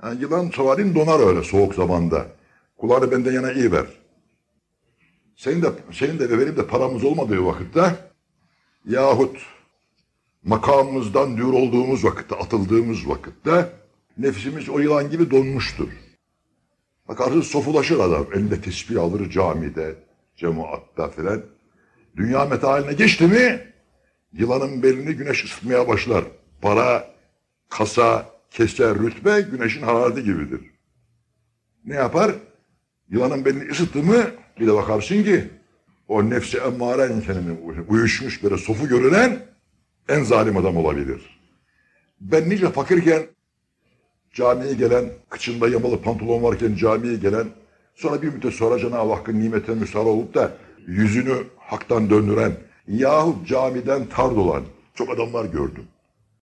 Ha, yılan savalin donar öyle soğuk zamanda. Kulağını benden yana iyi ver. Senin de, senin de benim de paramız olmadığı vakitte yahut makamımızdan dür olduğumuz vakitte, atıldığımız vakitte nefsimiz o yılan gibi donmuştur. Bakarsın sofulaşır adam. Elinde tesbih alır camide, cemaatta filan. Dünya metahaline geçti mi yılanın belini güneş ısıtmaya başlar. Para, kasa, kese, rütbe güneşin harareti gibidir. Ne yapar? Yılanın belini ısıttı mı bir de bakarsın ki o nefsi emmare insanının uyuşmuş böyle sofu görünen en zalim adam olabilir. Ben nice fakirken camiye gelen, kıçında yamalı pantolon varken camiye gelen, sonra bir müddet sonra Cenab-ı Hakk'ın nimetine müstahar olup da yüzünü haktan döndüren, yahut camiden tard olan çok adamlar gördüm.